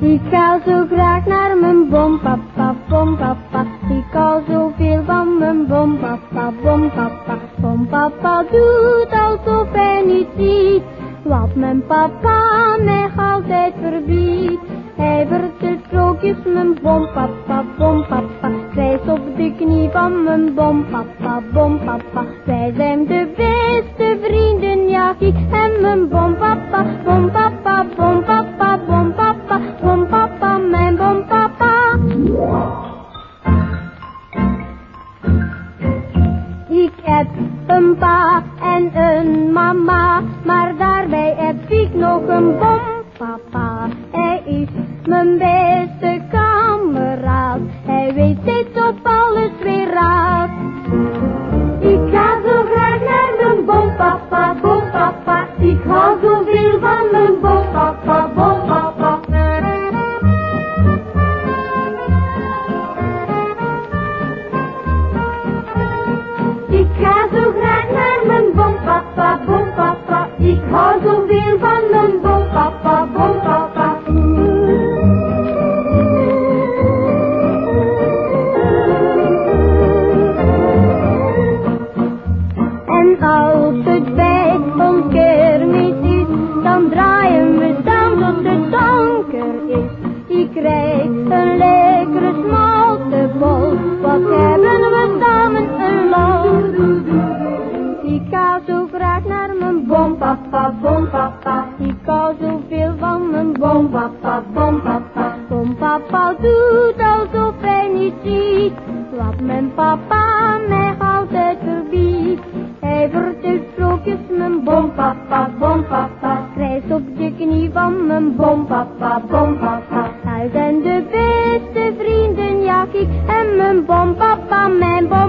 Ik ga zo graag naar mijn bompapa, bompapa. Ik hou zoveel van mijn bompapa, bompapa. Bompapa doet alsof hij niet ziet. Wat mijn papa mij altijd verbiedt. Hij vertelt sprookjes mijn bompapa, bompapa. is op de knie van mijn bom, papa, bom papa. Zij zijn de beste vrienden, ja ik en mijn bom, papa. Heb een pa en een mama, maar daarbij heb ik nog een bompapa. Hij is mijn beste kameraad, hij weet steeds op alles weer raad. Bompapa. En als het bij ons kermis is, dan draaien we samen tot het donker is. Ik krijg een lekkere smaltebol, wat hebben we samen een lol. Ik ga zo graag naar mijn zoveel van mijn bompapa, bompapa. Bompapa doet alsof hij niet ziet, mijn papa mij altijd verbiedt. Hij vertelt sprookjes, mijn bompapa, bompapa. Krijgt op de knie van mijn bompapa, bompapa. Hij zijn de beste vrienden, ja, ik en mijn bompapa, mijn bompapa.